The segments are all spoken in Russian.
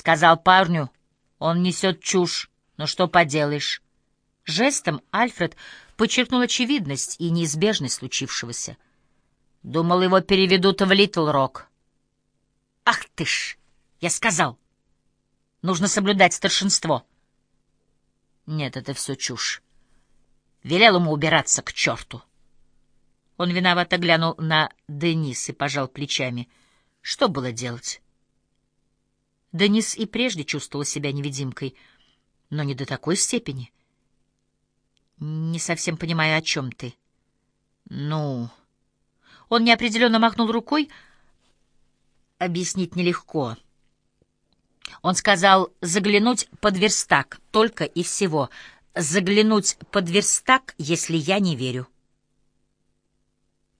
Сказал парню, он несет чушь, но что поделаешь. Жестом Альфред подчеркнул очевидность и неизбежность случившегося. Думал, его переведут в Литл-Рок. Ах ты ж! Я сказал! Нужно соблюдать старшинство. Нет, это все чушь. Велел ему убираться к черту. Он виновато глянул на Денис и пожал плечами. Что было делать? Денис и прежде чувствовала себя невидимкой, но не до такой степени. Не совсем понимаю, о чем ты. Ну... Он неопределенно махнул рукой. Объяснить нелегко. Он сказал заглянуть под верстак, только и всего. Заглянуть под верстак, если я не верю.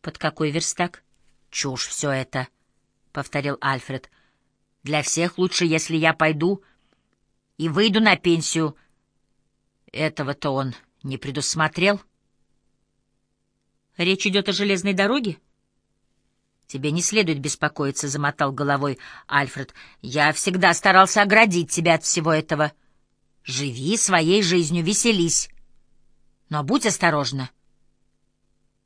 Под какой верстак? Чушь все это, — повторил Альфред. Для всех лучше, если я пойду и выйду на пенсию. Этого-то он не предусмотрел. Речь идет о железной дороге? Тебе не следует беспокоиться, — замотал головой Альфред. Я всегда старался оградить тебя от всего этого. Живи своей жизнью, веселись. Но будь осторожна.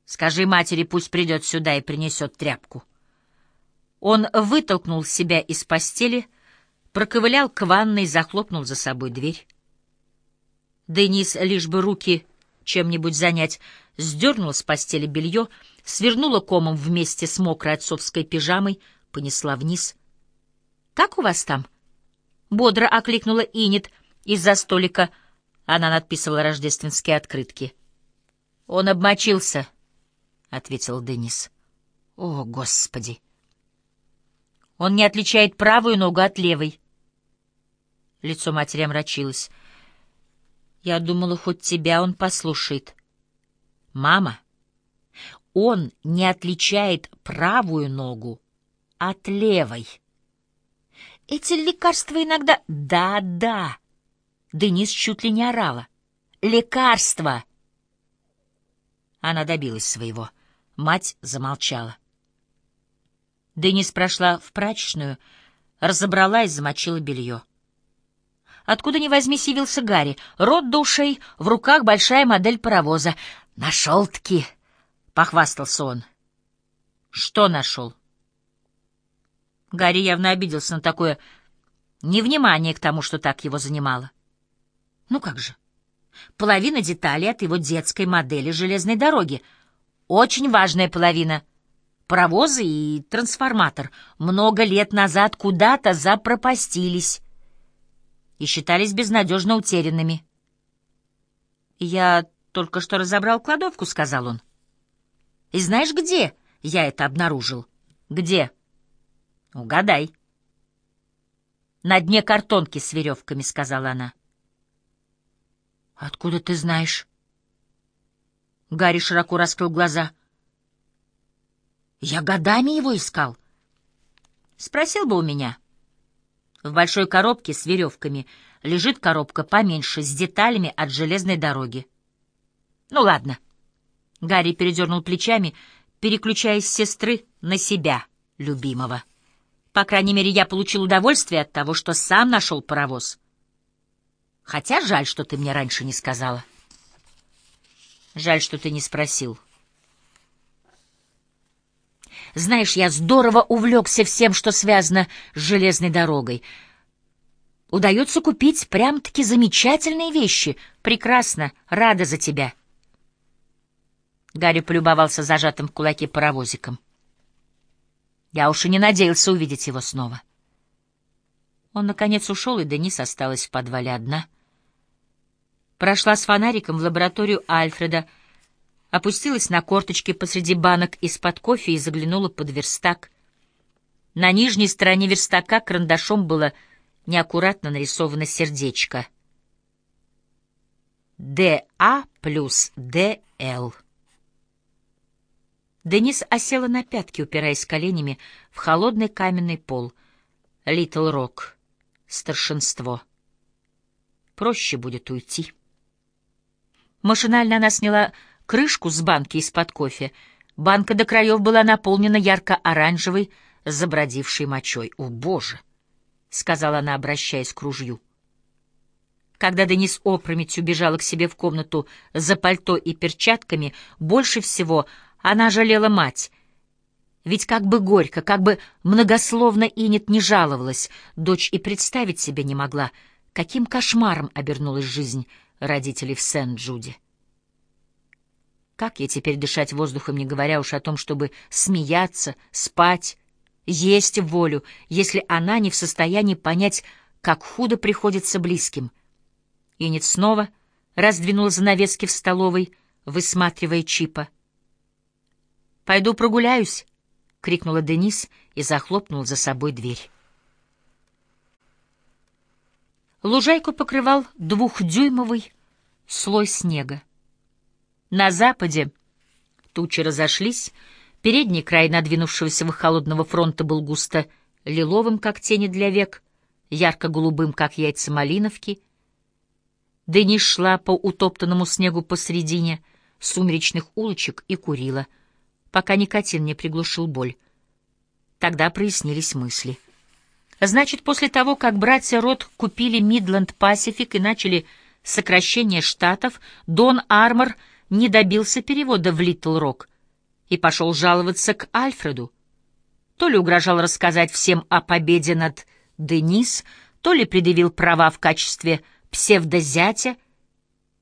Скажи матери, пусть придет сюда и принесет тряпку. Он вытолкнул себя из постели, проковылял к ванной, захлопнул за собой дверь. Денис, лишь бы руки чем-нибудь занять, сдернула с постели белье, свернула комом вместе с мокрой отцовской пижамой, понесла вниз. — Как у вас там? — бодро окликнула Инет из-за столика. Она надписывала рождественские открытки. — Он обмочился, — ответил Денис. — О, Господи! — он не отличает правую ногу от левой. Лицо матери омрачилось. Я думала, хоть тебя он послушает. Мама, он не отличает правую ногу от левой. Эти лекарства иногда... Да-да. Денис чуть ли не орала. Лекарства! Она добилась своего. Мать замолчала. Денис прошла в прачечную, разобрала и замочила белье. Откуда ни возьмись явился Гарри, рот до ушей, в руках большая модель паровоза. «Нашел-таки!» — похвастался он. «Что нашел?» Гарри явно обиделся на такое невнимание к тому, что так его занимало. Ну как же? Половина деталей от его детской модели железной дороги. Очень важная половина — Паровозы и трансформатор много лет назад куда-то запропастились и считались безнадежно утерянными. «Я только что разобрал кладовку», — сказал он. «И знаешь, где я это обнаружил?» «Где?» «Угадай». «На дне картонки с веревками», — сказала она. «Откуда ты знаешь?» Гарри широко раскрыл глаза — я годами его искал. Спросил бы у меня. В большой коробке с веревками лежит коробка поменьше, с деталями от железной дороги. Ну ладно. Гарри передернул плечами, переключаясь с сестры на себя, любимого. По крайней мере, я получил удовольствие от того, что сам нашел паровоз. Хотя жаль, что ты мне раньше не сказала. Жаль, что ты не спросил. Знаешь, я здорово увлекся всем, что связано с железной дорогой. Удается купить прям-таки замечательные вещи. Прекрасно, рада за тебя. Гарри полюбовался зажатым в кулаке паровозиком. Я уж и не надеялся увидеть его снова. Он, наконец, ушел, и Денис осталась в подвале одна. Прошла с фонариком в лабораторию Альфреда, опустилась на корточки посреди банок из-под кофе и заглянула под верстак. На нижней стороне верстака карандашом было неаккуратно нарисовано сердечко. ДА плюс ДЛ. Денис осела на пятки, упираясь коленями в холодный каменный пол. Литл Рок. Старшинство. Проще будет уйти. Машинально она сняла крышку с банки из-под кофе. Банка до краев была наполнена ярко-оранжевой, забродившей мочой. О, Боже! сказала она, обращаясь к ружью. Когда Денис опрометью бежала к себе в комнату за пальто и перчатками, больше всего она жалела мать. Ведь как бы горько, как бы многословно Инет не жаловалась, дочь и представить себе не могла, каким кошмаром обернулась жизнь родителей в Сент-Джуде. Как ей теперь дышать воздухом, не говоря уж о том, чтобы смеяться, спать, есть волю, если она не в состоянии понять, как худо приходится близким. Инет снова раздвинул занавески в столовой, высматривая Чипа. «Пойду прогуляюсь», — крикнула Денис и захлопнул за собой дверь. Лужайку покрывал двухдюймовый слой снега. На западе тучи разошлись, Передний край надвинувшегося холодного фронта был густо лиловым, как тени для век, ярко-голубым, как яйца малиновки. Денис шла по утоптанному снегу посредине сумеречных улочек и курила, пока никотин не приглушил боль. Тогда прояснились мысли. Значит, после того, как братья Рот купили Мидленд Пасифик и начали сокращение штатов, Дон Армор не добился перевода в Литл Рок — и пошел жаловаться к Альфреду. То ли угрожал рассказать всем о победе над Денис, то ли предъявил права в качестве псевдозятя.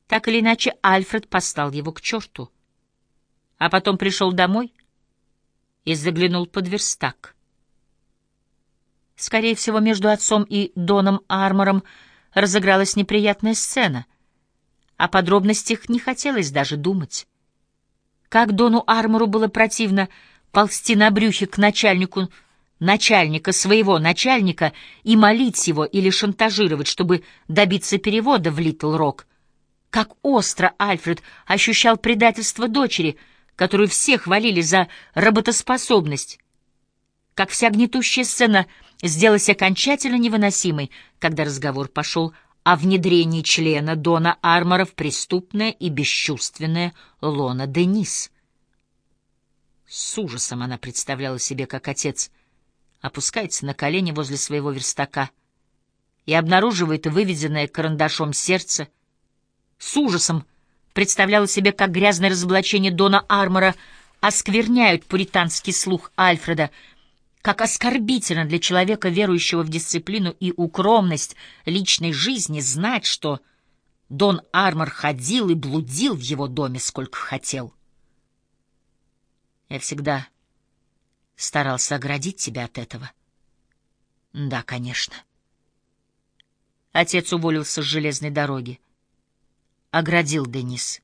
Так или иначе, Альфред послал его к черту. А потом пришел домой и заглянул под верстак. Скорее всего, между отцом и Доном Армором разыгралась неприятная сцена. О подробностях не хотелось даже думать. Как Дону Армору было противно ползти на брюхе к начальнику начальника, своего начальника, и молить его или шантажировать, чтобы добиться перевода в Литл Рок. Как остро Альфред ощущал предательство дочери, которую все хвалили за работоспособность. Как вся гнетущая сцена сделалась окончательно невыносимой, когда разговор пошел о внедрении члена Дона Армора в преступное и бесчувственное лона Денис. С ужасом она представляла себе, как отец опускается на колени возле своего верстака и обнаруживает выведенное карандашом сердце. С ужасом представляла себе, как грязное разоблачение Дона Армора оскверняют пуританский слух Альфреда — как оскорбительно для человека, верующего в дисциплину и укромность личной жизни, знать, что Дон Армор ходил и блудил в его доме сколько хотел. Я всегда старался оградить тебя от этого. Да, конечно. Отец уволился с железной дороги. Оградил Денис.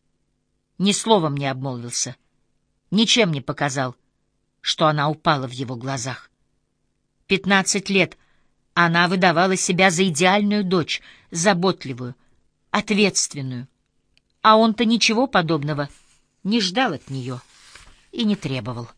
Ни словом не обмолвился, ничем не показал — что она упала в его глазах. Пятнадцать лет она выдавала себя за идеальную дочь, заботливую, ответственную. А он-то ничего подобного не ждал от нее и не требовал.